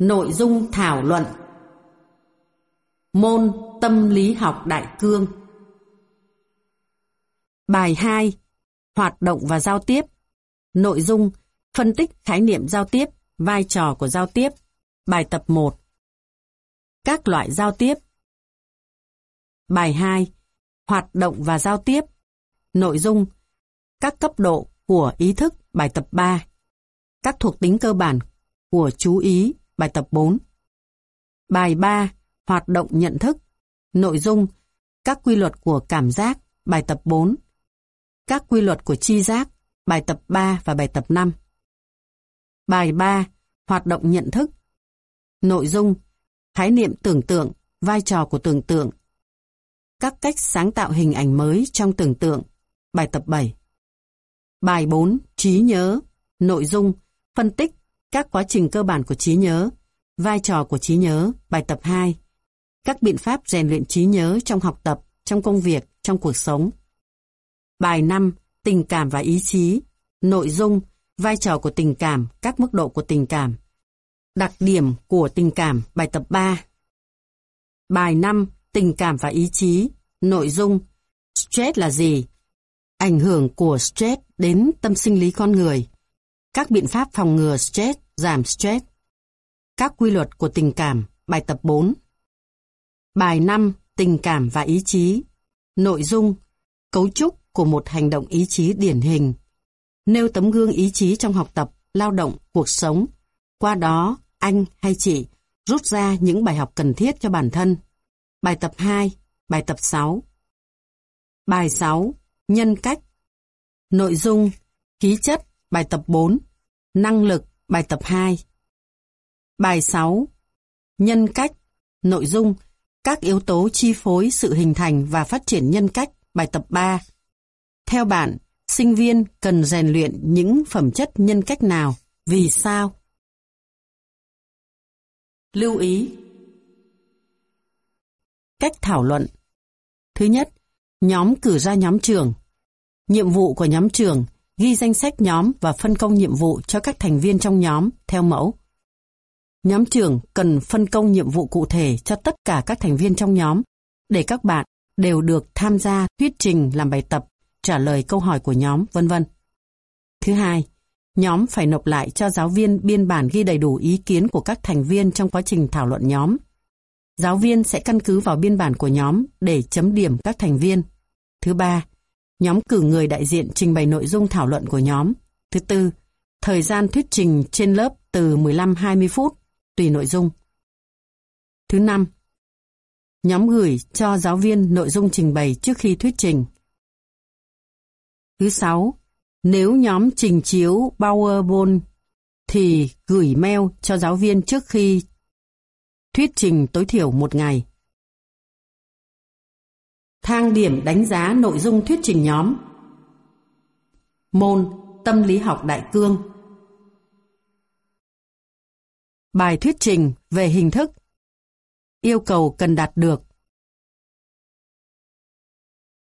Nội dung thảo luận. Môn Tâm lý học đại cương. Bài 2 Hoạt động và giao tiếp. Nội dung Phân tích khái niệm giao tiếp, vai trò của giao tiếp. Bài tập 1 Các loại giao tiếp. Bài 2 Hoạt động và giao tiếp. Nội dung Các cấp độ của ý thức. Bài tập 3 Các thuộc tính cơ bản của chú ý. Bài tập 4 Bài 3 Hoạt động nhận thức. Nội dung, Các quy luật của cảm giác. Bài tập 4 Các quy luật của chi giác. Bài tập 3 và bài tập 5 Bài 3 Hoạt động nhận thức. Nội dung, Khái niệm tưởng tượng, Vai trò của tưởng tượng. Các cách sáng tạo hình ảnh mới trong tưởng tượng. Bài tập 7 Bài 4 Trí nhớ. Nội dung, Phân tích các quá trình cơ bản của trí nhớ Vai trò của trí nhớ Bài tập 2 Các biện pháp rèn luyện trí nhớ trong học tập, trong công việc, trong cuộc sống. Bài 5 Tình cảm và ý chí. Nội dung Vai trò của tình cảm, các mức độ của tình cảm. Đặc điểm của tình cảm Bài tập 3 Bài 5 Tình cảm và ý chí. Nội dung Stress là gì? Ảnh hưởng của stress đến tâm sinh lý con người. Các biện pháp phòng ngừa stress, giảm stress Các quy luật của tình cảm Bài tập 4 Bài 5 Tình cảm và ý chí Nội dung Cấu trúc của một hành động ý chí điển hình Nêu tấm gương ý chí trong học tập, lao động, cuộc sống Qua đó anh hay chị rút ra những bài học cần thiết cho bản thân. Bài tập 2, bài tập 6. Bài 6, nhân cách. Nội dung, khí chất, bài tập 4. Năng lực, bài tập 2. Bài 6, nhân cách. Nội dung, các yếu tố chi phối sự hình thành và phát triển nhân cách, bài tập 3. Theo bạn, sinh viên cần rèn luyện những phẩm chất nhân cách nào? Vì sao? Lưu ý Cách thảo luận Thứ nhất, nhóm cử ra nhóm trưởng. Nhiệm vụ của nhóm trưởng ghi danh sách nhóm và phân công nhiệm vụ cho các thành viên trong nhóm theo mẫu. Nhóm trưởng cần phân công nhiệm vụ cụ thể cho tất cả các thành viên trong nhóm để các bạn đều được tham gia thuyết trình làm bài tập, trả lời câu hỏi của nhóm, vân vân. Thứ hai, Nhóm phải nộp lại cho giáo viên biên bản ghi đầy đủ ý kiến của các thành viên trong quá trình thảo luận nhóm. Giáo viên sẽ căn cứ vào biên bản của nhóm để chấm điểm các thành viên. Thứ ba, nhóm cử người đại diện trình bày nội dung thảo luận của nhóm. Thứ tư, thời gian thuyết trình trên lớp từ 15-20 phút, tùy nội dung. Thứ năm, nhóm gửi cho giáo viên nội dung trình bày trước khi thuyết trình. Thứ sáu, nếu nhóm trình chiếu PowerPoint thì gửi mail cho giáo viên trước khi thuyết trình tối thiểu một ngày. Thang điểm đánh giá nội dung thuyết trình nhóm. Môn Tâm lý học đại cương. Bài thuyết trình về hình thức. Yêu cầu cần đạt được.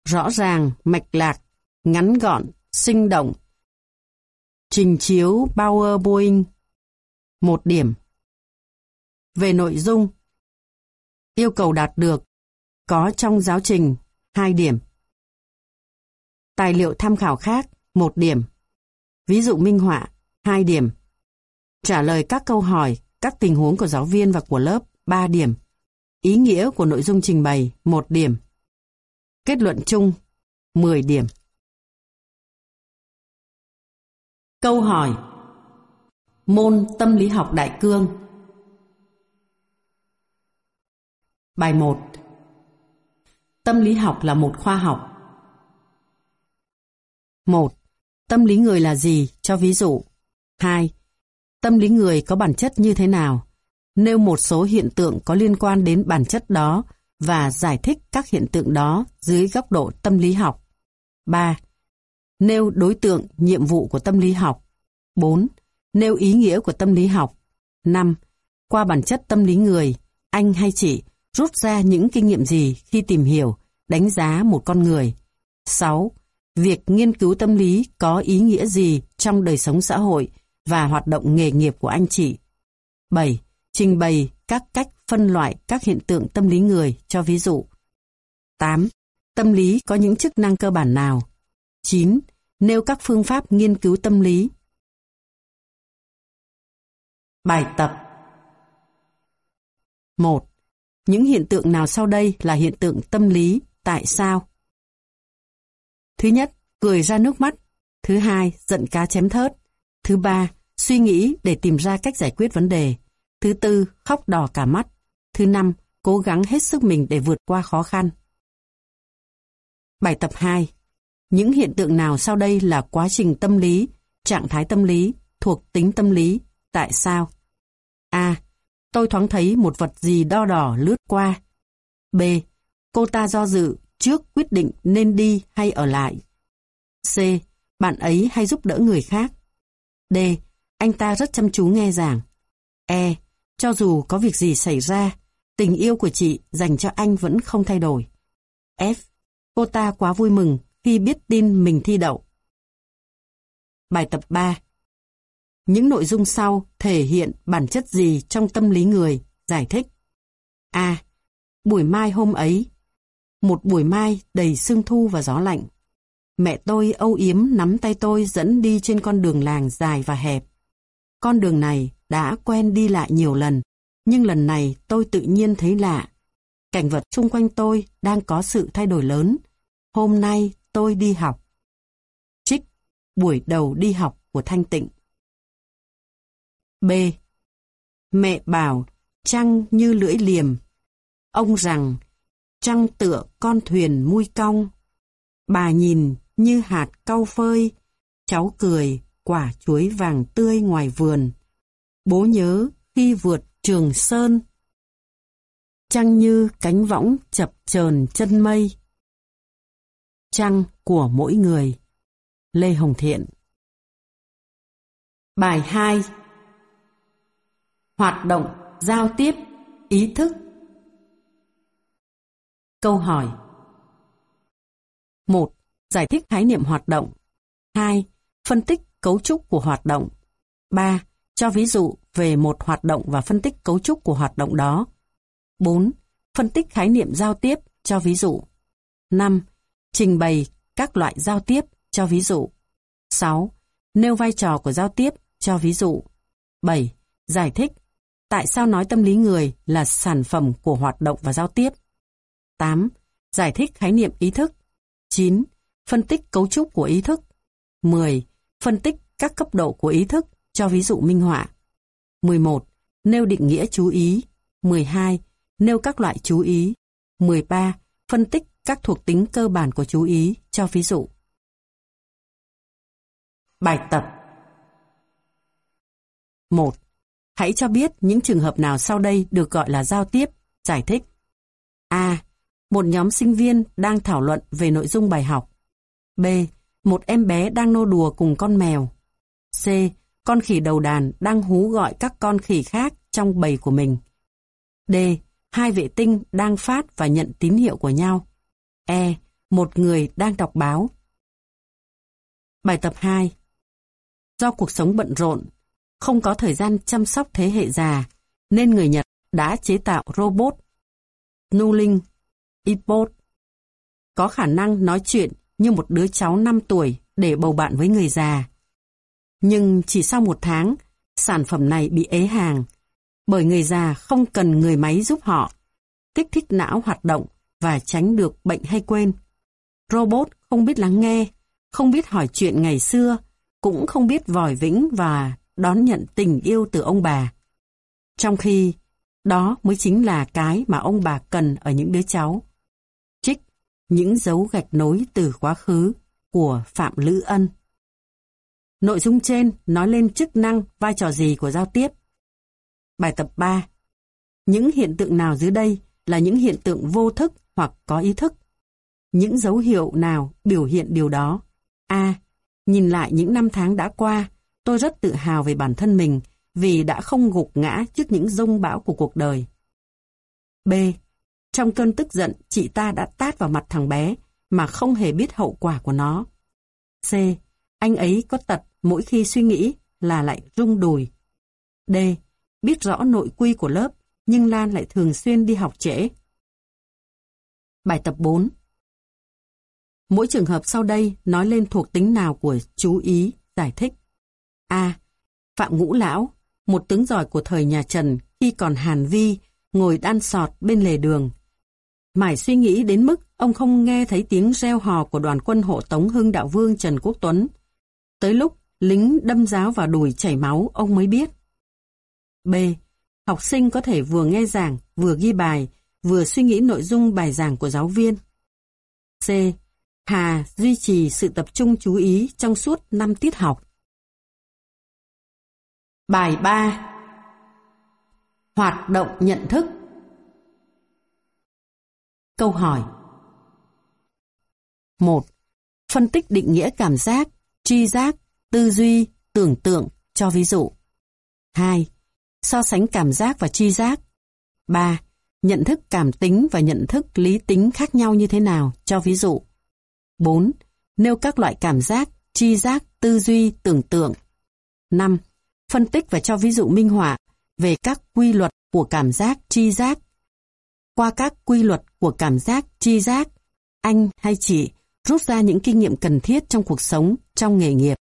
Rõ ràng, mạch lạc, ngắn gọn, sinh động. Trình chiếu PowerPoint. Một điểm. Về nội dung, yêu cầu đạt được có trong giáo trình 2 điểm. Tài liệu tham khảo khác 1 điểm. Ví dụ minh họa 2 điểm. Trả lời các câu hỏi, các tình huống của giáo viên và của lớp 3 điểm. Ý nghĩa của nội dung trình bày 1 điểm. Kết luận chung 10 điểm. Câu hỏi Môn Tâm lý học đại cương Bài 1 Tâm lý học là một khoa học 1. Tâm lý người là gì? Cho ví dụ 2. Tâm lý người có bản chất như thế nào? Nêu một số hiện tượng có liên quan đến bản chất đó và giải thích các hiện tượng đó dưới góc độ tâm lý học. 3. Nêu đối tượng, nhiệm vụ của tâm lý học. 4. Nêu ý nghĩa của tâm lý học. 5. Qua bản chất tâm lý người, anh hay chị rút ra những kinh nghiệm gì khi tìm hiểu, đánh giá một con người. 6. Việc nghiên cứu tâm lý có ý nghĩa gì trong đời sống xã hội và hoạt động nghề nghiệp của anh chị. 7. Trình bày các cách phân loại các hiện tượng tâm lý người cho ví dụ. 8. Tâm lý có những chức năng cơ bản nào? 9. Nêu các phương pháp nghiên cứu tâm lý. Bài tập 1. Những hiện tượng nào sau đây là hiện tượng tâm lý, tại sao? Thứ nhất, cười ra nước mắt. Thứ hai, giận cá chém thớt. Thứ ba, suy nghĩ để tìm ra cách giải quyết vấn đề. Thứ tư, khóc đỏ cả mắt. Thứ năm, cố gắng hết sức mình để vượt qua khó khăn. Bài tập 2. Những hiện tượng nào sau đây là quá trình tâm lý, trạng thái tâm lý, thuộc tính tâm lý, tại sao? A. Tôi thoáng thấy một vật gì đo đỏ lướt qua. B. Cô ta do dự trước quyết định nên đi hay ở lại. C. Bạn ấy hay giúp đỡ người khác. D. Anh ta rất chăm chú nghe giảng. E. Cho dù có việc gì xảy ra, tình yêu của chị dành cho anh vẫn không thay đổi. F. Cô ta quá vui mừng khi biết tin mình thi đậu. Bài tập 3 những nội dung sau thể hiện bản chất gì trong tâm lý người? Giải thích. A. Buổi mai hôm ấy Một buổi mai đầy sương thu và gió lạnh. Mẹ tôi âu yếm nắm tay tôi dẫn đi trên con đường làng dài và hẹp. Con đường này đã quen đi lại nhiều lần, nhưng lần này tôi tự nhiên thấy lạ. Cảnh vật xung quanh tôi đang có sự thay đổi lớn. Hôm nay tôi đi học. Trích, buổi đầu đi học của Thanh Tịnh. B. Mẹ bảo, trăng như lưỡi liềm. Ông rằng, trăng tựa con thuyền mui cong. Bà nhìn như hạt cau phơi. Cháu cười, quả chuối vàng tươi ngoài vườn. Bố nhớ khi vượt trường sơn. Trăng như cánh võng chập chờn chân mây. Trăng của mỗi người. Lê Hồng Thiện Bài 2 Hoạt động, giao tiếp, ý thức Câu hỏi 1. Giải thích khái niệm hoạt động 2. Phân tích cấu trúc của hoạt động 3. Cho ví dụ về một hoạt động và phân tích cấu trúc của hoạt động đó 4. Phân tích khái niệm giao tiếp, cho ví dụ 5. Trình bày các loại giao tiếp, cho ví dụ. 6. Nêu vai trò của giao tiếp, cho ví dụ. 7. Giải thích tại sao nói tâm lý người là sản phẩm của hoạt động và giao tiếp. 8. Giải thích khái niệm ý thức. 9. Phân tích cấu trúc của ý thức. 10. Phân tích các cấp độ của ý thức, cho ví dụ minh họa. 11. Nêu định nghĩa chú ý. 12. Nêu các loại chú ý. 13. Phân tích các thuộc tính cơ bản của chú ý, cho ví dụ. Bài tập 1. Hãy cho biết những trường hợp nào sau đây được gọi là giao tiếp, giải thích. A. Một nhóm sinh viên đang thảo luận về nội dung bài học. B. Một em bé đang nô đùa cùng con mèo. C. Con khỉ đầu đàn đang hú gọi các con khỉ khác trong bầy của mình. D. Hai vệ tinh đang phát và nhận tín hiệu của nhau. E. Một người đang đọc báo. Bài tập 2 Do cuộc sống bận rộn, không có thời gian chăm sóc thế hệ già, nên người Nhật đã chế tạo robot Nuling Ipod có khả năng nói chuyện như một đứa cháu 5 tuổi để bầu bạn với người già. Nhưng chỉ sau một tháng, sản phẩm này bị ế hàng, bởi người già không cần người máy giúp họ, kích thích não hoạt động và tránh được bệnh hay quên. Robot không biết lắng nghe, không biết hỏi chuyện ngày xưa, cũng không biết vòi vĩnh và đón nhận tình yêu từ ông bà. Trong khi đó mới chính là cái mà ông bà cần ở những đứa cháu. Trích những dấu gạch nối từ quá khứ của Phạm Lữ Ân. Nội dung trên nói lên chức năng, vai trò gì của giao tiếp. Bài tập 3. Những hiện tượng nào dưới đây là những hiện tượng vô thức hoặc có ý thức? Những dấu hiệu nào biểu hiện điều đó? A. Nhìn lại những năm tháng đã qua, tôi rất tự hào về bản thân mình vì đã không gục ngã trước những rông bão của cuộc đời. B. Trong cơn tức giận, chị ta đã tát vào mặt thằng bé mà không hề biết hậu quả của nó. C. Anh ấy có tật mỗi khi suy nghĩ là lại rung đùi. D. biết rõ nội quy của lớp, nhưng Lan lại thường xuyên đi học trễ. Bài tập 4 Mỗi trường hợp sau đây nói lên thuộc tính nào của chú ý, giải thích. A. Phạm Ngũ Lão, một tướng giỏi của thời nhà Trần khi còn Hàn Vi, ngồi đan sọt bên lề đường. Mải suy nghĩ đến mức ông không nghe thấy tiếng reo hò của đoàn quân hộ tống hưng đạo vương Trần Quốc Tuấn. Tới lúc lính đâm giáo vào đùi chảy máu, ông mới biết. B. Học sinh có thể vừa nghe giảng, vừa ghi bài, vừa suy nghĩ nội dung bài giảng của giáo viên. C. Hà duy trì sự tập trung chú ý trong suốt 5 tiết học. Bài 3 Hoạt động nhận thức Câu hỏi 1. Phân tích định nghĩa cảm giác, tri giác, tư duy, tưởng tượng, cho ví dụ. 2. So sánh cảm giác và tri giác. 3. Nhận thức cảm tính và nhận thức lý tính khác nhau như thế nào, cho ví dụ. 4. Nêu các loại cảm giác, tri giác, tư duy, tưởng tượng. 5. Phân tích và cho ví dụ minh họa về các quy luật của cảm giác, tri giác. Qua các quy luật của cảm giác, tri giác, anh hay chị rút ra những kinh nghiệm cần thiết trong cuộc sống, trong nghề nghiệp.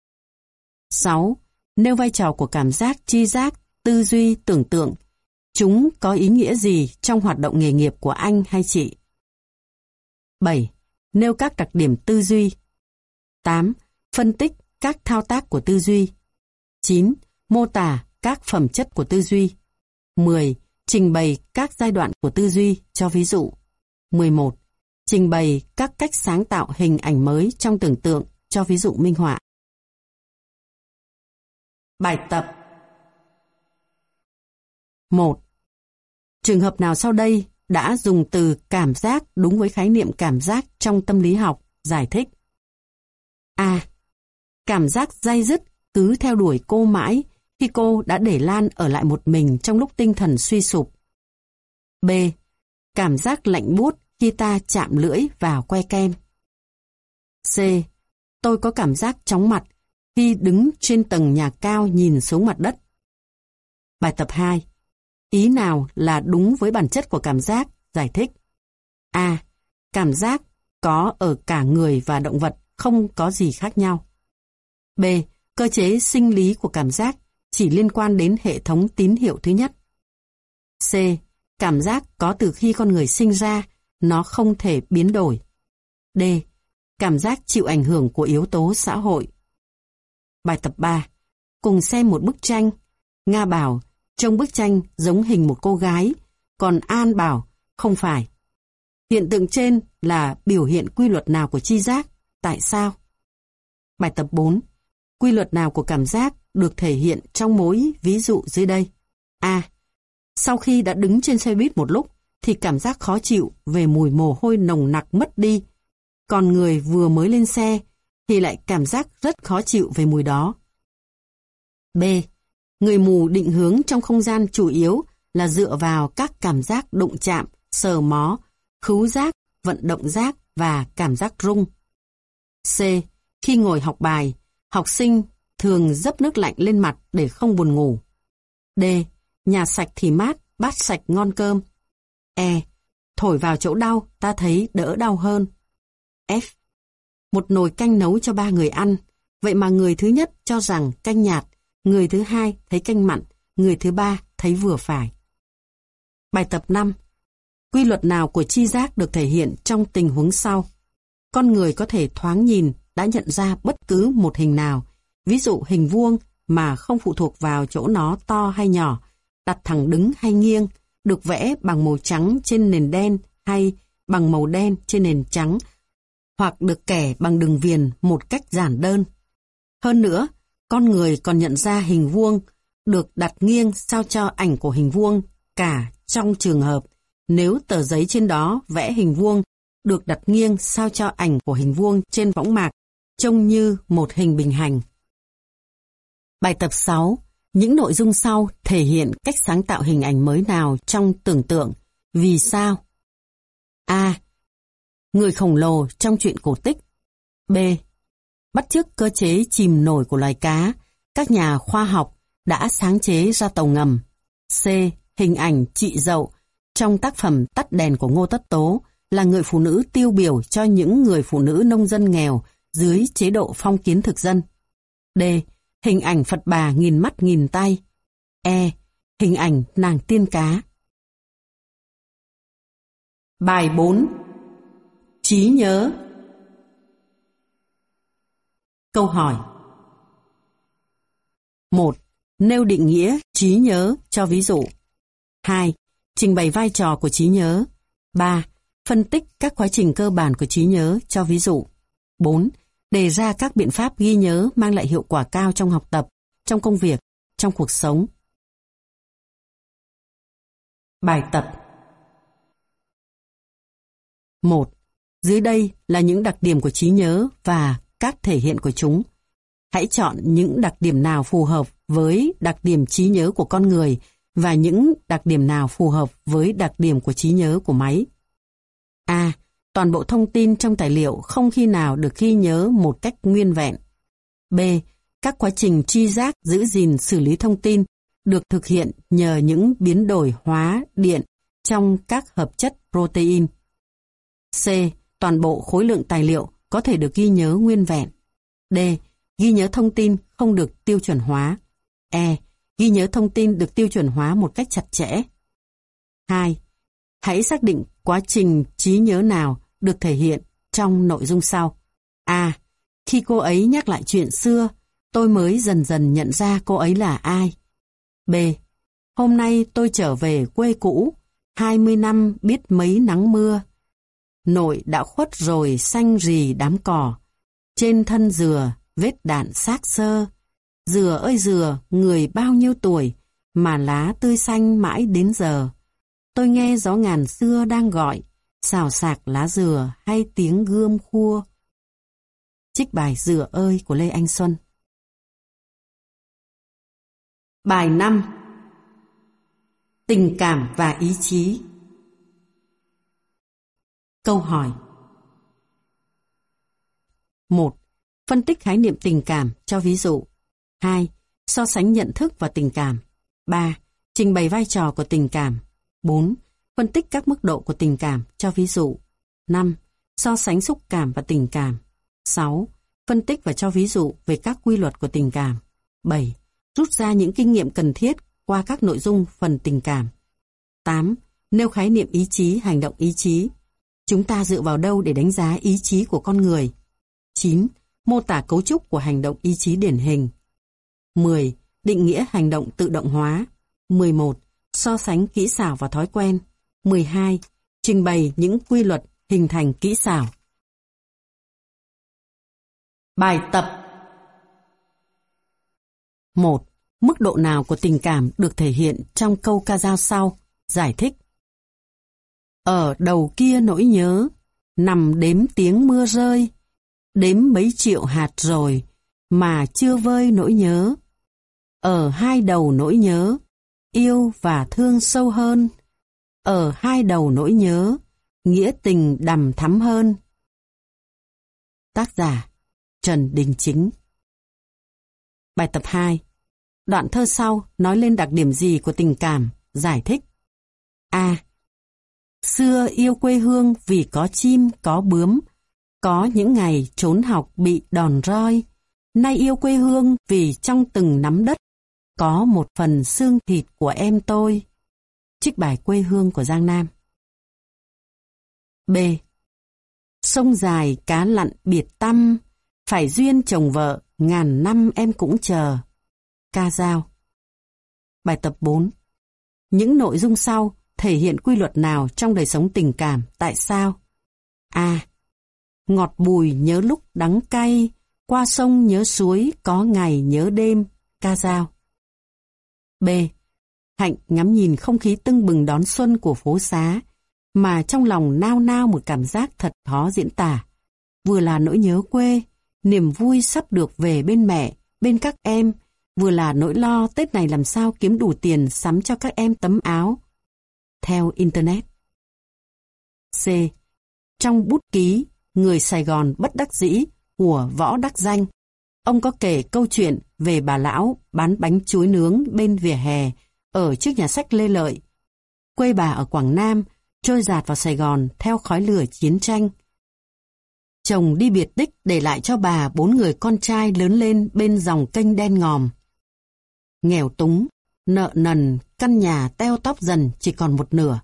6. Nêu vai trò của cảm giác, tri giác, tư duy, tưởng tượng. Chúng có ý nghĩa gì trong hoạt động nghề nghiệp của anh hay chị? 7. Nêu các đặc điểm tư duy. 8. Phân tích các thao tác của tư duy. 9. Mô tả các phẩm chất của tư duy. 10. Trình bày các giai đoạn của tư duy, cho ví dụ. 11. Trình bày các cách sáng tạo hình ảnh mới trong tưởng tượng, cho ví dụ minh họa. Bài tập 1. Trường hợp nào sau đây đã dùng từ cảm giác đúng với khái niệm cảm giác trong tâm lý học, giải thích. A. Cảm giác dây dứt cứ theo đuổi cô mãi khi cô đã để Lan ở lại một mình trong lúc tinh thần suy sụp. B. Cảm giác lạnh buốt khi ta chạm lưỡi vào que kem. C. Tôi có cảm giác chóng mặt khi đứng trên tầng nhà cao nhìn xuống mặt đất. Bài tập 2. Ý nào là đúng với bản chất của cảm giác? Giải thích. A. Cảm giác có ở cả người và động vật, không có gì khác nhau. B. Cơ chế sinh lý của cảm giác chỉ liên quan đến hệ thống tín hiệu thứ nhất. C. Cảm giác có từ khi con người sinh ra, nó không thể biến đổi. D. Cảm giác chịu ảnh hưởng của yếu tố xã hội. Bài tập 3. Cùng xem một bức tranh. Nga bảo, trong bức tranh giống hình một cô gái, còn An bảo, không phải. Hiện tượng trên là biểu hiện quy luật nào của chi giác? Tại sao? Bài tập 4. Quy luật nào của cảm giác được thể hiện trong mối ví dụ dưới đây? A. Sau khi đã đứng trên xe buýt một lúc, thì cảm giác khó chịu về mùi mồ hôi nồng nặc mất đi. Còn người vừa mới lên xe thì lại cảm giác rất khó chịu về mùi đó. B. Người mù định hướng trong không gian chủ yếu là dựa vào các cảm giác đụng chạm, sờ mó, khứu giác, vận động giác và cảm giác rung. C. Khi ngồi học bài, học sinh thường dấp nước lạnh lên mặt để không buồn ngủ. D. Nhà sạch thì mát, bát sạch ngon cơm. E. Thổi vào chỗ đau, ta thấy đỡ đau hơn. F. Một nồi canh nấu cho ba người ăn, vậy mà người thứ nhất cho rằng canh nhạt, người thứ hai thấy canh mặn, người thứ ba thấy vừa phải. Bài tập 5. Quy luật nào của chi giác được thể hiện trong tình huống sau? Con người có thể thoáng nhìn đã nhận ra bất cứ một hình nào, ví dụ hình vuông mà không phụ thuộc vào chỗ nó to hay nhỏ, đặt thẳng đứng hay nghiêng, được vẽ bằng màu trắng trên nền đen hay bằng màu đen trên nền trắng, hoặc được kẻ bằng đường viền một cách giản đơn. Hơn nữa, con người còn nhận ra hình vuông được đặt nghiêng sao cho ảnh của hình vuông cả trong trường hợp nếu tờ giấy trên đó vẽ hình vuông được đặt nghiêng sao cho ảnh của hình vuông trên võng mạc trông như một hình bình hành. Bài tập 6. Những nội dung sau thể hiện cách sáng tạo hình ảnh mới nào trong tưởng tượng. Vì sao? A. Người khổng lồ trong chuyện cổ tích. B. Bắt chước cơ chế chìm nổi của loài cá, các nhà khoa học đã sáng chế ra tàu ngầm. C. Hình ảnh chị dậu trong tác phẩm Tắt đèn của Ngô Tất Tố là người phụ nữ tiêu biểu cho những người phụ nữ nông dân nghèo dưới chế độ phong kiến thực dân. D. Hình ảnh Phật bà nghìn mắt nghìn tay. E. Hình ảnh nàng tiên cá. Bài 4 Trí nhớ Câu hỏi 1. Nêu định nghĩa trí nhớ cho ví dụ 2. Trình bày vai trò của trí nhớ 3. Phân tích các quá trình cơ bản của trí nhớ cho ví dụ 4. Đề ra các biện pháp ghi nhớ mang lại hiệu quả cao trong học tập, trong công việc, trong cuộc sống. Bài tập 1. Dưới đây là những đặc điểm của trí nhớ và các thể hiện của chúng. Hãy chọn những đặc điểm nào phù hợp với đặc điểm trí nhớ của con người và những đặc điểm nào phù hợp với đặc điểm của trí nhớ của máy. A. Toàn bộ thông tin trong tài liệu không khi nào được ghi nhớ một cách nguyên vẹn. B. Các quá trình tri giác giữ gìn xử lý thông tin được thực hiện nhờ những biến đổi hóa điện trong các hợp chất protein. C. Toàn bộ khối lượng tài liệu có thể được ghi nhớ nguyên vẹn. D. Ghi nhớ thông tin không được tiêu chuẩn hóa. E. Ghi nhớ thông tin được tiêu chuẩn hóa một cách chặt chẽ. 2. Hãy xác định quá trình trí nhớ nào được thể hiện trong nội dung sau. A. Khi cô ấy nhắc lại chuyện xưa, tôi mới dần dần nhận ra cô ấy là ai. B. Hôm nay tôi trở về quê cũ, 20 năm biết mấy nắng mưa. Nội đã khuất rồi xanh rì đám cỏ. Trên thân dừa, vết đạn xác sơ. Dừa ơi dừa, người bao nhiêu tuổi, mà lá tươi xanh mãi đến giờ. Tôi nghe gió ngàn xưa đang gọi, xào sạc lá dừa hay tiếng gươm khua. Trích bài Dừa ơi của Lê Anh Xuân Bài 5 Tình cảm và ý chí Câu hỏi 1. Phân tích khái niệm tình cảm cho ví dụ 2. So sánh nhận thức và tình cảm 3. Trình bày vai trò của tình cảm 4. Phân tích các mức độ của tình cảm cho ví dụ 5. So sánh xúc cảm và tình cảm 6. Phân tích và cho ví dụ về các quy luật của tình cảm 7. Rút ra những kinh nghiệm cần thiết qua các nội dung phần tình cảm 8. Nêu khái niệm ý chí, hành động ý chí Chúng ta dựa vào đâu để đánh giá ý chí của con người? 9. Mô tả cấu trúc của hành động ý chí điển hình. 10. Định nghĩa hành động tự động hóa. 11. So sánh kỹ xảo và thói quen. 12. Trình bày những quy luật hình thành kỹ xảo. Bài tập 1. Mức độ nào của tình cảm được thể hiện trong câu ca dao sau? Giải thích. Ở đầu kia nỗi nhớ, nằm đếm tiếng mưa rơi, đếm mấy triệu hạt rồi, mà chưa vơi nỗi nhớ. Ở hai đầu nỗi nhớ, yêu và thương sâu hơn. Ở hai đầu nỗi nhớ, nghĩa tình đầm thắm hơn. Tác giả Trần Đình Chính Bài tập 2 Đoạn thơ sau nói lên đặc điểm gì của tình cảm, giải thích. A. Xưa yêu quê hương vì có chim, có bướm, có những ngày trốn học bị đòn roi. Nay yêu quê hương vì trong từng nắm đất, có một phần xương thịt của em tôi. Trích bài quê hương của Giang Nam. B. Sông dài cá lặn biệt tâm, phải duyên chồng vợ, ngàn năm em cũng chờ. Ca Giao Bài tập 4 Những nội dung sau thể hiện quy luật nào trong đời sống tình cảm, tại sao? A. Ngọt bùi nhớ lúc đắng cay, qua sông nhớ suối, có ngày nhớ đêm, ca dao. B. Hạnh ngắm nhìn không khí tưng bừng đón xuân của phố xá, mà trong lòng nao nao một cảm giác thật khó diễn tả. Vừa là nỗi nhớ quê, niềm vui sắp được về bên mẹ, bên các em, vừa là nỗi lo Tết này làm sao kiếm đủ tiền sắm cho các em tấm áo, theo Internet. C. Trong bút ký Người Sài Gòn bất đắc dĩ của Võ Đắc Danh, ông có kể câu chuyện về bà lão bán bánh chuối nướng bên vỉa hè ở trước nhà sách Lê Lợi. Quê bà ở Quảng Nam, trôi giạt vào Sài Gòn theo khói lửa chiến tranh. Chồng đi biệt tích để lại cho bà bốn người con trai lớn lên bên dòng kênh đen ngòm. Nghèo túng, nợ nần, căn nhà teo tóp dần chỉ còn một nửa.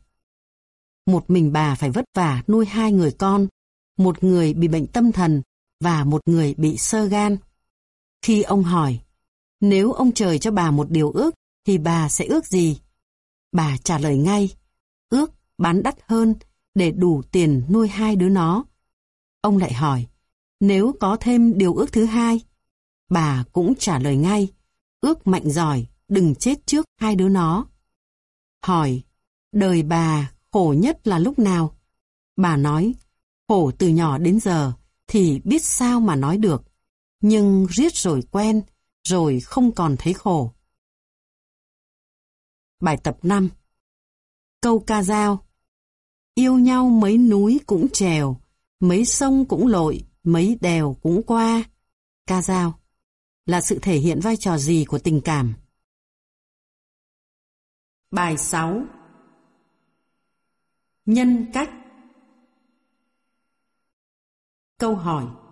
Một mình bà phải vất vả nuôi hai người con, một người bị bệnh tâm thần và một người bị sơ gan. Khi ông hỏi, nếu ông trời cho bà một điều ước, thì bà sẽ ước gì? Bà trả lời ngay, ước bán đắt hơn để đủ tiền nuôi hai đứa nó. Ông lại hỏi, nếu có thêm điều ước thứ hai? Bà cũng trả lời ngay, ước mạnh giỏi, đừng chết trước hai đứa nó. Hỏi, đời bà khổ nhất là lúc nào? Bà nói, khổ từ nhỏ đến giờ thì biết sao mà nói được, nhưng riết rồi quen, rồi không còn thấy khổ. Bài tập 5 Câu ca dao Yêu nhau mấy núi cũng trèo, mấy sông cũng lội, mấy đèo cũng qua. Ca dao là sự thể hiện vai trò gì của tình cảm? Bài 6 Nhân cách Câu hỏi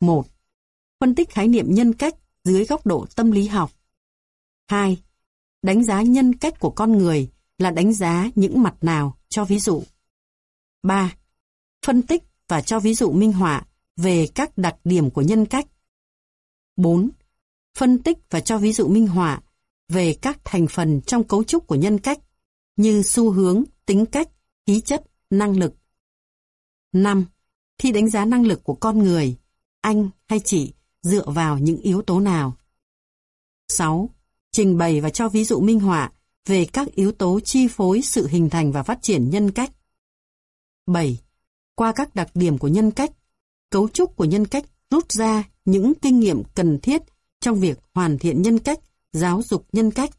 1. Phân tích khái niệm nhân cách dưới góc độ tâm lý học 2. Đánh giá nhân cách của con người là đánh giá những mặt nào, cho ví dụ. 3. Phân tích và cho ví dụ minh họa về các đặc điểm của nhân cách. 4. Phân tích và cho ví dụ minh họa về các thành phần trong cấu trúc của nhân cách như xu hướng, tính cách, khí chất, năng lực. 5. Khi đánh giá năng lực của con người, anh hay chị dựa vào những yếu tố nào? 6. Trình bày và cho ví dụ minh họa về các yếu tố chi phối sự hình thành và phát triển nhân cách. 7. Qua các đặc điểm của nhân cách, cấu trúc của nhân cách rút ra những kinh nghiệm cần thiết trong việc hoàn thiện nhân cách, giáo dục nhân cách.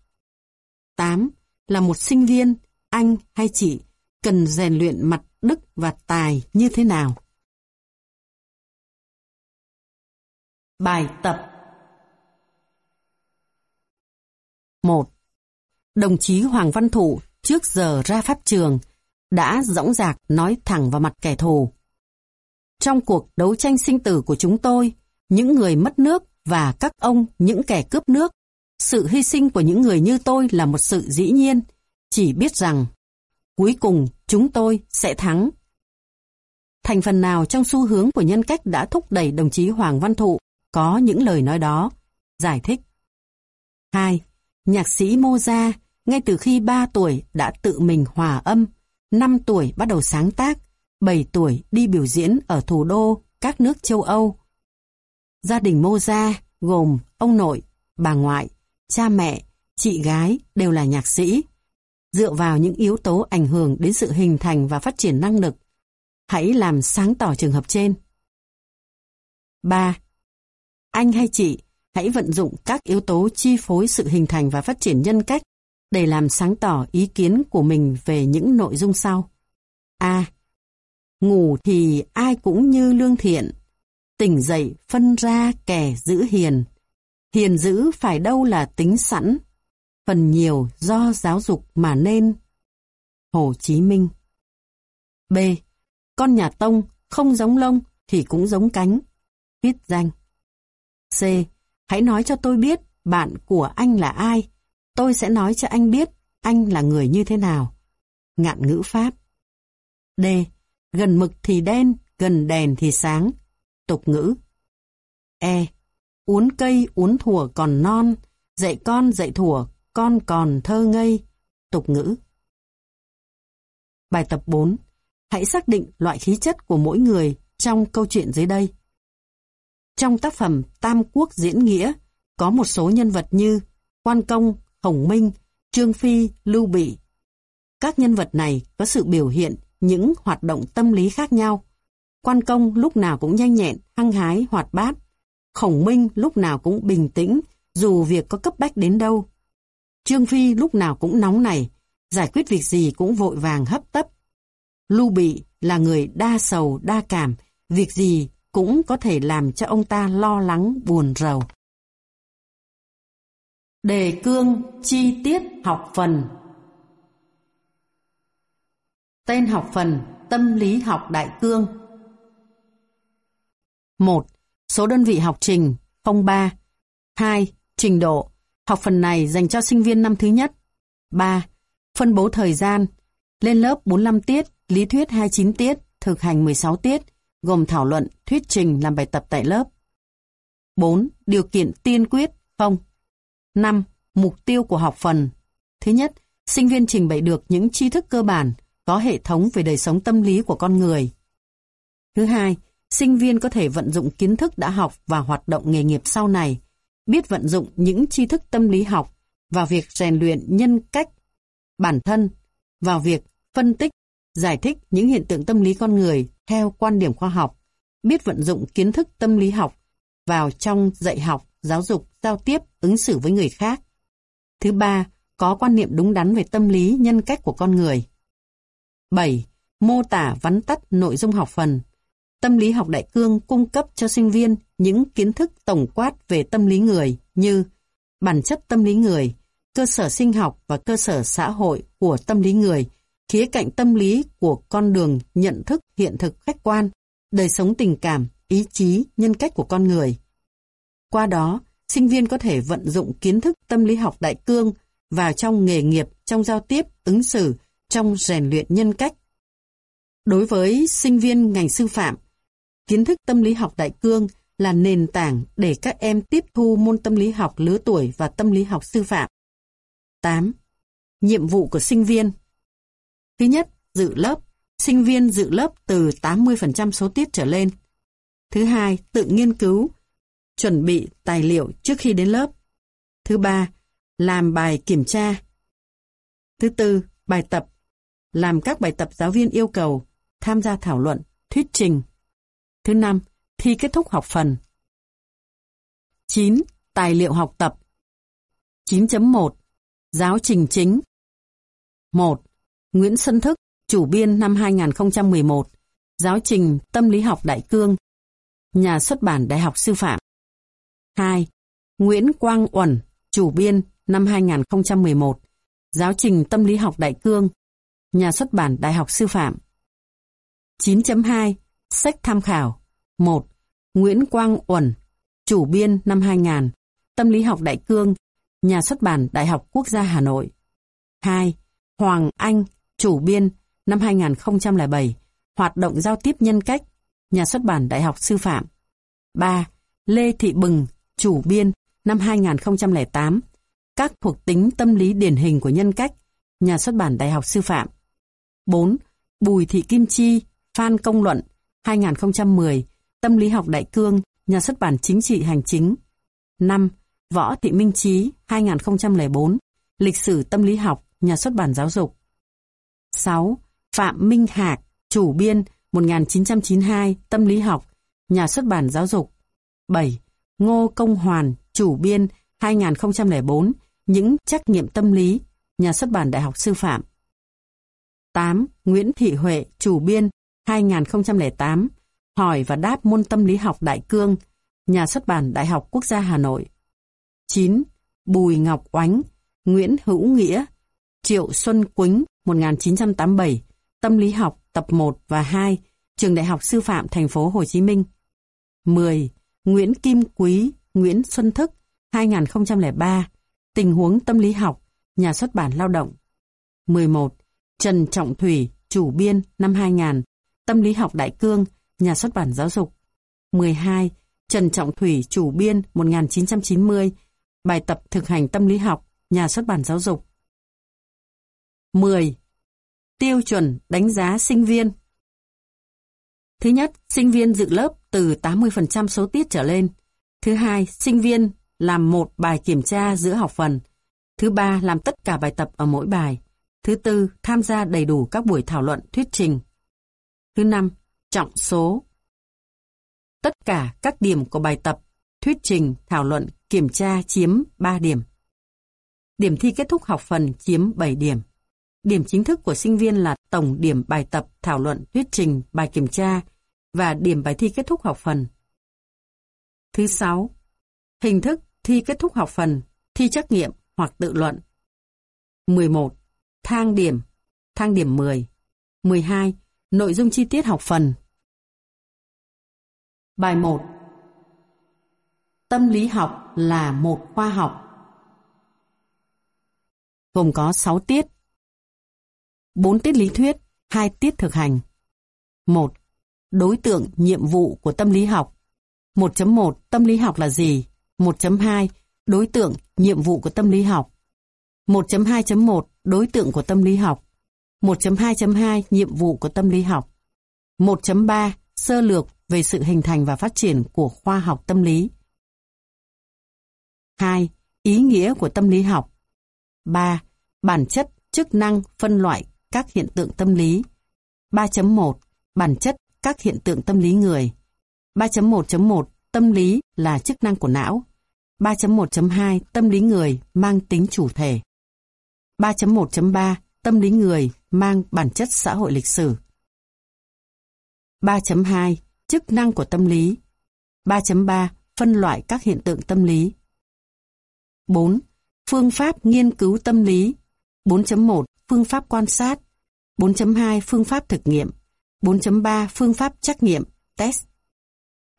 8. Là một sinh viên, anh hay chị cần rèn luyện mặt đức và tài như thế nào? Bài tập 1. Đồng chí Hoàng Văn Thụ trước giờ ra pháp trường đã dõng dạc nói thẳng vào mặt kẻ thù. Trong cuộc đấu tranh sinh tử của chúng tôi, những người mất nước và các ông những kẻ cướp nước, sự hy sinh của những người như tôi là một sự dĩ nhiên, chỉ biết rằng cuối cùng chúng tôi sẽ thắng. Thành phần nào trong xu hướng của nhân cách đã thúc đẩy đồng chí Hoàng Văn Thụ có những lời nói đó? Giải thích 2. Nhạc sĩ Mozart ngay từ khi 3 tuổi đã tự mình hòa âm, 5 tuổi bắt đầu sáng tác, 7 tuổi đi biểu diễn ở thủ đô các nước châu Âu. Gia đình Mozart gồm ông nội, bà ngoại, cha mẹ, chị gái đều là nhạc sĩ. Dựa vào những yếu tố ảnh hưởng đến sự hình thành và phát triển năng lực, hãy làm sáng tỏ trường hợp trên. 3. Anh hay chị hãy vận dụng các yếu tố chi phối sự hình thành và phát triển nhân cách để làm sáng tỏ ý kiến của mình về những nội dung sau. A. Ngủ thì ai cũng như lương thiện, tỉnh dậy phân ra kẻ giữ hiền. Hiền giữ phải đâu là tính sẵn, phần nhiều do giáo dục mà nên. Hồ Chí Minh B. Con nhà Tông không giống lông thì cũng giống cánh. Viết danh C. Hãy nói cho tôi biết bạn của anh là ai. Tôi sẽ nói cho anh biết anh là người như thế nào. Ngạn ngữ Pháp D. Gần mực thì đen, gần đèn thì sáng. Tục ngữ E. Uốn cây uốn thủa còn non, dạy con dạy thủa, con còn thơ ngây. Tục ngữ Bài tập 4. Hãy xác định loại khí chất của mỗi người trong câu chuyện dưới đây. Trong tác phẩm Tam Quốc Diễn Nghĩa có một số nhân vật như Quan Công, Hồng Minh, Trương Phi, Lưu Bị. Các nhân vật này có sự biểu hiện những hoạt động tâm lý khác nhau. Quan Công lúc nào cũng nhanh nhẹn, hăng hái, hoạt bát. Khổng Minh lúc nào cũng bình tĩnh, dù việc có cấp bách đến đâu. Trương Phi lúc nào cũng nóng nảy, giải quyết việc gì cũng vội vàng hấp tấp. Lưu Bị là người đa sầu, đa cảm, việc gì cũng có thể làm cho ông ta lo lắng, buồn rầu. Đề cương chi tiết học phần Tên học phần Tâm lý học đại cương 1. Số đơn vị học trình 03 2. Trình độ Học phần này dành cho sinh viên năm thứ nhất 3. Phân bố thời gian Lên lớp 45 tiết, lý thuyết 29 tiết, thực hành 16 tiết, gồm thảo luận, thuyết trình làm bài tập tại lớp 4. Điều kiện tiên quyết không 5. Mục tiêu của học phần Thứ nhất, sinh viên trình bày được những tri thức cơ bản, có hệ thống về đời sống tâm lý của con người. Thứ hai, sinh viên có thể vận dụng kiến thức đã học và hoạt động nghề nghiệp sau này, biết vận dụng những tri thức tâm lý học vào việc rèn luyện nhân cách, bản thân, vào việc phân tích, giải thích những hiện tượng tâm lý con người theo quan điểm khoa học, biết vận dụng kiến thức tâm lý học vào trong dạy học, giáo dục, giao tiếp, ứng xử với người khác. Thứ ba, có quan niệm đúng đắn về tâm lý, nhân cách của con người. 7. Mô tả vắn tắt nội dung học phần. Tâm lý học đại cương cung cấp cho sinh viên những kiến thức tổng quát về tâm lý người như bản chất tâm lý người, cơ sở sinh học và cơ sở xã hội của tâm lý người, khía cạnh tâm lý của con đường nhận thức hiện thực khách quan, đời sống tình cảm, ý chí, nhân cách của con người. Qua đó, sinh viên có thể vận dụng kiến thức tâm lý học đại cương vào trong nghề nghiệp, trong giao tiếp, ứng xử, trong rèn luyện nhân cách. Đối với sinh viên ngành sư phạm, kiến thức tâm lý học đại cương là nền tảng để các em tiếp thu môn tâm lý học lứa tuổi và tâm lý học sư phạm. 8. Nhiệm vụ của sinh viên Thứ nhất, dự lớp. Sinh viên dự lớp từ 80% số tiết trở lên. Thứ hai, tự nghiên cứu, chuẩn bị tài liệu trước khi đến lớp. Thứ ba, làm bài kiểm tra. Thứ tư, bài tập. Làm các bài tập giáo viên yêu cầu, tham gia thảo luận, thuyết trình. Thứ năm, thi kết thúc học phần. 9. Tài liệu học tập 9.1 Giáo trình chính 1. Nguyễn Xuân Thức, chủ biên năm 2011 Giáo trình Tâm lý học Đại Cương Nhà xuất bản Đại học Sư phạm 2. Nguyễn Quang Uẩn, chủ biên năm 2011 Giáo trình Tâm lý học Đại Cương Nhà xuất bản Đại học Sư phạm 9.2 Sách tham khảo 1. Nguyễn Quang Uẩn, chủ biên năm 2000, Tâm lý học Đại Cương, Nhà xuất bản Đại học Quốc gia Hà Nội. 2. Hoàng Anh, chủ biên năm 2007, Hoạt động giao tiếp nhân cách, Nhà xuất bản Đại học Sư phạm. 3. Lê Thị Bừng, chủ biên năm 2008, Các thuộc tính tâm lý điển hình của nhân cách, Nhà xuất bản Đại học Sư phạm. 4. Bùi Thị Kim Chi, Phan Công Luận, 2010, Tâm lý học đại cương, nhà xuất bản chính trị hành chính. 5. Võ Thị Minh Trí, 2004, Lịch sử tâm lý học, nhà xuất bản giáo dục. 6. Phạm Minh Hạc, chủ biên, 1992, Tâm lý học, nhà xuất bản giáo dục. 7. Ngô Công Hoàn, chủ biên, 2004, Những trách nhiệm tâm lý, nhà xuất bản Đại học Sư phạm. 8. Nguyễn Thị Huệ, chủ biên, 2008, hỏi và đáp môn tâm lý học Đại Cương, nhà xuất bản Đại học Quốc gia Hà Nội. 9. Bùi Ngọc Oánh, Nguyễn Hữu Nghĩa, Triệu Xuân Quýnh, 1987, Tâm lý học tập 1 và 2, Trường Đại học Sư phạm Thành phố Hồ Chí Minh. 10. Nguyễn Kim Quý, Nguyễn Xuân Thức, 2003, Tình huống tâm lý học, nhà xuất bản lao động. 11. Trần Trọng Thủy, chủ biên, năm 2000, Tâm lý học Đại Cương, Nhà xuất bản giáo dục. 12. Trần Trọng Thủy, chủ biên 1990, bài tập thực hành tâm lý học, Nhà xuất bản giáo dục. 10. Tiêu chuẩn đánh giá sinh viên Thứ nhất, sinh viên dự lớp từ 80% số tiết trở lên. Thứ hai, sinh viên làm một bài kiểm tra giữa học phần. Thứ ba, làm tất cả bài tập ở mỗi bài. Thứ tư, tham gia đầy đủ các buổi thảo luận, thuyết trình. Thứ năm, trọng số. Tất cả các điểm của bài tập, thuyết trình, thảo luận, kiểm tra chiếm 3 điểm. Điểm thi kết thúc học phần chiếm 7 điểm. Điểm chính thức của sinh viên là tổng điểm bài tập, thảo luận, thuyết trình, bài kiểm tra và điểm bài thi kết thúc học phần. Thứ 6. Hình thức thi kết thúc học phần, thi trắc nghiệm hoặc tự luận. 11. Thang điểm, thang điểm 10. 12. Nội dung chi tiết học phần. Bài 1. Tâm lý học là một khoa học. Gồm có 6 tiết. 4 tiết lý thuyết, 2 tiết thực hành. 1. Đối tượng nhiệm vụ của tâm lý học. 1.1 Tâm lý học là gì? 1.2 Đối tượng nhiệm vụ của tâm lý học. 1.2.1 Đối tượng của tâm lý học. 1.2.2 Nhiệm vụ của tâm lý học. 1.3 Sơ lược về sự hình thành và phát triển của khoa học tâm lý. 2. Ý nghĩa của tâm lý học. 3. Bản chất, chức năng, phân loại các hiện tượng tâm lý. 3.1 Bản chất các hiện tượng tâm lý người. 3.1.1 Tâm lý là chức năng của não. 3.1.2 Tâm lý người mang tính chủ thể. 3.1.3 Tâm lý người mang bản chất xã hội lịch sử. 3.2 Chức năng của tâm lý 3.3 Phân loại các hiện tượng tâm lý 4. Phương pháp nghiên cứu tâm lý 4.1 Phương pháp quan sát. 4.2 Phương pháp thực nghiệm. 4.3 Phương pháp trắc nghiệm, test.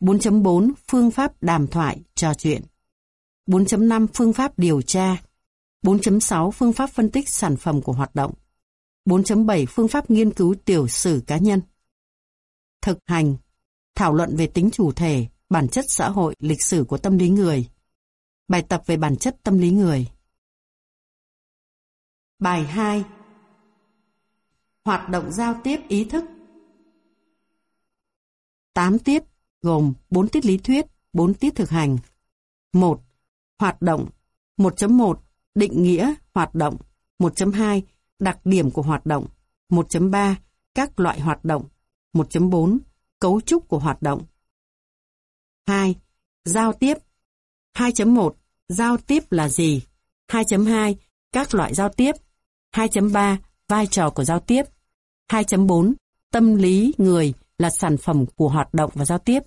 4.4 Phương pháp đàm thoại, trò chuyện. 4.5 Phương pháp điều tra. 4.6 Phương pháp phân tích sản phẩm của hoạt động. 4.7 Phương pháp nghiên cứu tiểu sử cá nhân. Thực hành. Thảo luận về tính chủ thể, bản chất xã hội, lịch sử của tâm lý người. Bài tập về bản chất tâm lý người. Bài 2 Hoạt động giao tiếp ý thức 8 tiết, gồm 4 tiết lý thuyết, 4 tiết thực hành. 1. Hoạt động 1.1 Định nghĩa hoạt động 1.2 Đặc điểm của hoạt động 1.3 Các loại hoạt động 1.4 Cấu trúc của hoạt động 2. Giao tiếp 2.1 Giao tiếp là gì? 2.2 Các loại giao tiếp 2.3 Vai trò của giao tiếp 2.4 Tâm lý người là sản phẩm của hoạt động và giao tiếp.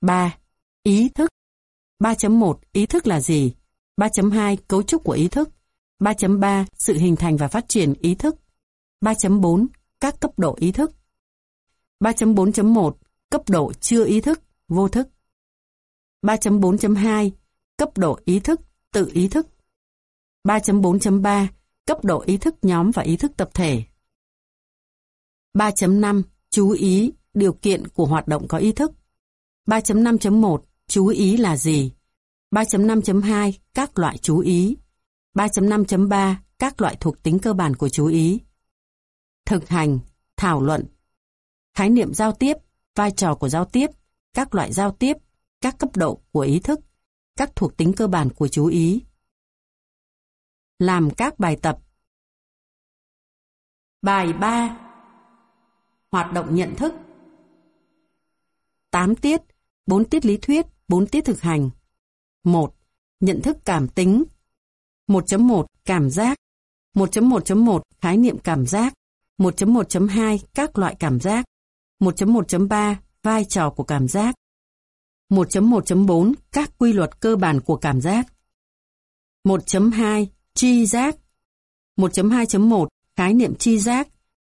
3. Ý thức 3.1 Ý thức là gì? 3.2 Cấu trúc của ý thức 3.3 Sự hình thành và phát triển ý thức 3.4 Các cấp độ ý thức 3.4.1 Cấp độ chưa ý thức, vô thức 3.4.2 Cấp độ ý thức, tự ý thức 3.4.3 Cấp độ ý thức nhóm và ý thức tập thể. 3.5 Chú ý điều kiện của hoạt động có ý thức. 3.5.1 Chú ý là gì? 3.5.2 Các loại chú ý. 3.5.3 Các loại thuộc tính cơ bản của chú ý. Thực hành, thảo luận. Khái niệm giao tiếp, vai trò của giao tiếp, các loại giao tiếp, các cấp độ của ý thức, các thuộc tính cơ bản của chú ý. Làm các bài tập Bài 3 Hoạt động nhận thức 8 tiết, 4 tiết lý thuyết, 4 tiết thực hành 1. Nhận thức cảm tính 1.1 Cảm giác 1.1.1 Khái niệm cảm giác 1.1.2 Các loại cảm giác 1.1.3 Vai trò của cảm giác 1.1.4 Các quy luật cơ bản của cảm giác 1.2 Chi giác 1.2.1 Khái niệm chi giác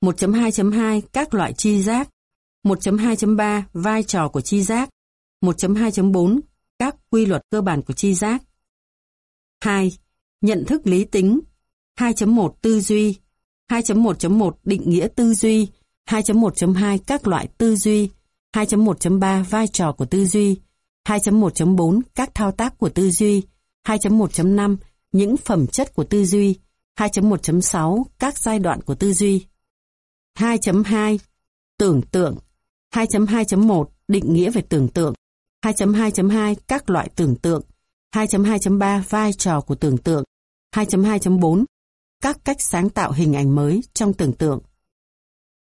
1.2.2 Các loại chi giác 1.2.3 Vai trò của chi giác 1.2.4 Các quy luật cơ bản của chi giác 2. Nhận thức lý tính 2.1 Tư duy 2.1.1 Định nghĩa tư duy 2.1.2 Các loại tư duy 2.1.3 Vai trò của tư duy 2.1.4 Các thao tác của tư duy 2.1.5 những phẩm chất của tư duy 2.1.6 Các giai đoạn của tư duy 2.2 Tưởng tượng 2.2.1 Định nghĩa về tưởng tượng 2.2.2 Các loại tưởng tượng 2.2.3 Vai trò của tưởng tượng 2.2.4 Các cách sáng tạo hình ảnh mới trong tưởng tượng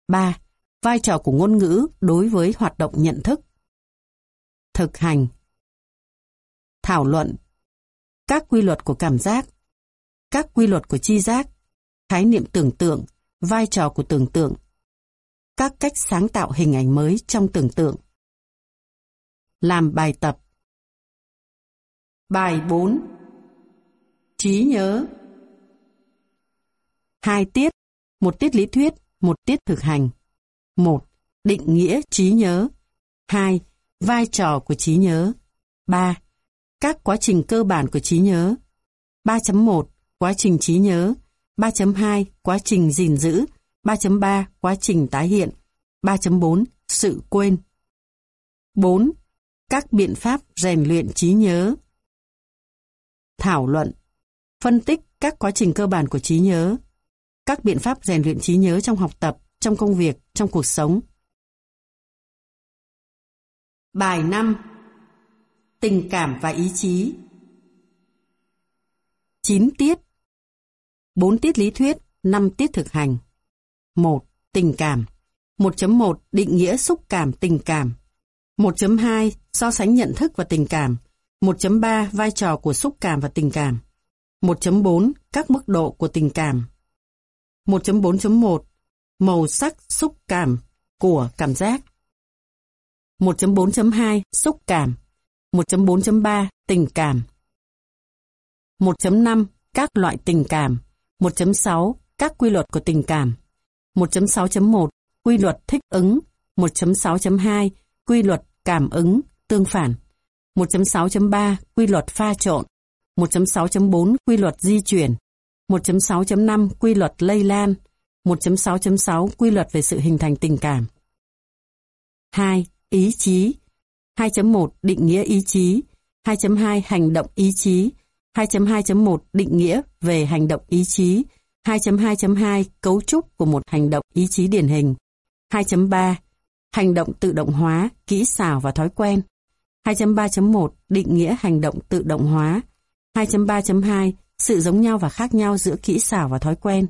3. Vai trò của ngôn ngữ đối với hoạt động nhận thức Thực hành Thảo luận các quy luật của cảm giác Các quy luật của chi giác Khái niệm tưởng tượng vai trò của tưởng tượng, các cách sáng tạo hình ảnh mới trong tưởng tượng. Làm bài tập Bài 4 Trí nhớ Hai tiết, một tiết lý thuyết, một tiết thực hành. một Định nghĩa trí nhớ. 2. Vai trò của trí nhớ. 3. Các quá trình cơ bản của trí nhớ. 3.1 Quá trình trí nhớ. 3.2 Quá trình gìn giữ. 3.3 Quá trình tái hiện. 3.4 Sự quên. 4. Các biện pháp rèn luyện trí nhớ. Thảo luận. Phân tích các quá trình cơ bản của trí nhớ. Các biện pháp rèn luyện trí nhớ trong học tập, trong công việc, trong cuộc sống. Bài 5 Tình cảm và ý chí. 9 tiết. 4 tiết lý thuyết, 5 tiết thực hành. 1. Tình cảm. 1.1 Định nghĩa xúc cảm tình cảm. 1.2 So sánh nhận thức và tình cảm. 1.3 Vai trò của xúc cảm và tình cảm. 1.4 Các mức độ của tình cảm. 1.4.1 Màu sắc xúc cảm của cảm giác. 1.4.2 Xúc cảm. 1.4.3 Tình cảm. 1.5 Các loại tình cảm. 1.6 Các quy luật của tình cảm. 1.6.1 Quy luật thích ứng. 1.6.2 Quy luật cảm ứng, tương phản. 1.6.3 Quy luật pha trộn. 1.6.4 Quy luật di chuyển. 1.6.5 Quy luật lây lan. 1.6.6 Quy luật về sự hình thành tình cảm. 2. Ý chí. 2.1 Định nghĩa ý chí 2.2 Hành động ý chí 2.2.1 Định nghĩa về hành động ý chí 2.2.2 Cấu trúc của một hành động ý chí điển hình 2.3 Hành động tự động hóa, kỹ xảo và thói quen 2.3.1 Định nghĩa hành động tự động hóa 2.3.2 Sự giống nhau và khác nhau giữa kỹ xảo và thói quen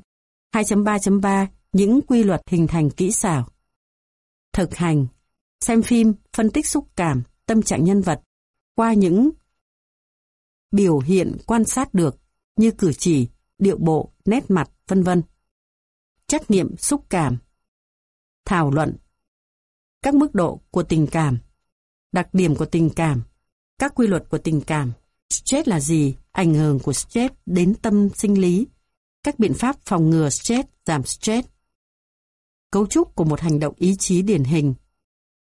2.3.3 Những quy luật hình thành kỹ xảo Thực hành Xem phim, phân tích xúc cảm, tâm trạng nhân vật qua những biểu hiện quan sát được như cử chỉ, điệu bộ, nét mặt, vân vân. Trắc nghiệm xúc cảm Thảo luận. Các mức độ của tình cảm Đặc điểm của tình cảm Các quy luật của tình cảm. Stress là gì? Ảnh hưởng của stress đến tâm sinh lý. Các biện pháp phòng ngừa stress, giảm stress. Cấu trúc của một hành động ý chí điển hình.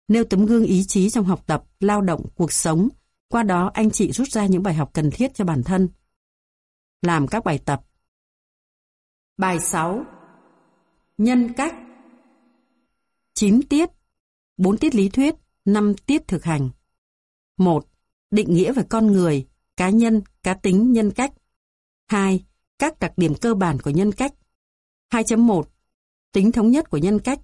Nêu tấm gương ý chí trong học tập, lao động, cuộc sống. Qua đó anh chị rút ra những bài học cần thiết cho bản thân. Làm các bài tập. Bài 6 Nhân cách. 9 tiết. 4 tiết lý thuyết. 5 tiết thực hành. 1. Định nghĩa về con người, cá nhân, cá tính, nhân cách. 2. Các đặc điểm cơ bản của nhân cách. 2.1 Tính thống nhất của nhân cách.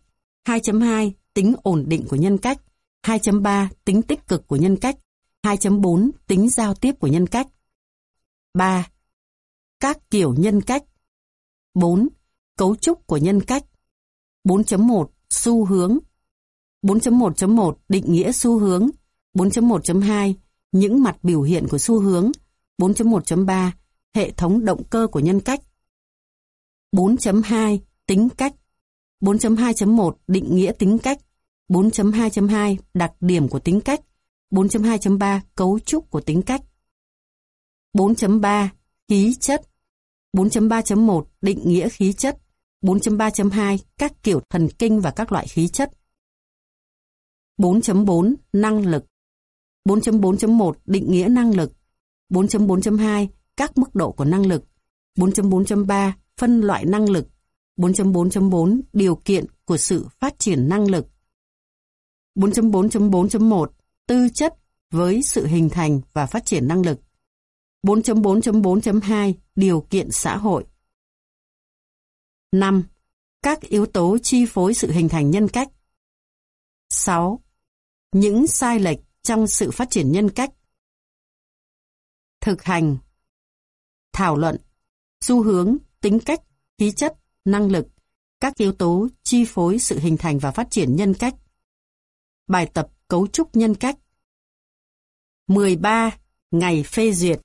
2.2 Tính ổn định của nhân cách. 2.3 Tính tích cực của nhân cách. 2.4 Tính giao tiếp của nhân cách. 3. Các kiểu nhân cách. 4. Cấu trúc của nhân cách. 4.1 Xu hướng. 4.1.1 Định nghĩa xu hướng. 4.1.2 Những mặt biểu hiện của xu hướng. 4.1.3 Hệ thống động cơ của nhân cách. 4.2 Tính cách. 4.2.1 Định nghĩa tính cách. 4.2.2 Đặc điểm của tính cách 4.2.3 Cấu trúc của tính cách 4.3 Khí chất 4.3.1 Định nghĩa khí chất 4.3.2 Các kiểu thần kinh và các loại khí chất 4.4 Năng lực 4.4.1 Định nghĩa năng lực 4.4.2 Các mức độ của năng lực 4.4.3 Phân loại năng lực 4.4.4 Điều kiện của sự phát triển năng lực 4.4.4.1 Tư chất với sự hình thành và phát triển năng lực 4.4.4.2 Điều kiện xã hội 5. Các yếu tố chi phối sự hình thành nhân cách 6. Những sai lệch trong sự phát triển nhân cách Thực hành Thảo luận Xu hướng, tính cách, khí chất, năng lực Các yếu tố chi phối sự hình thành và phát triển nhân cách Bài tập cấu trúc nhân cách 13. Ngày phê duyệt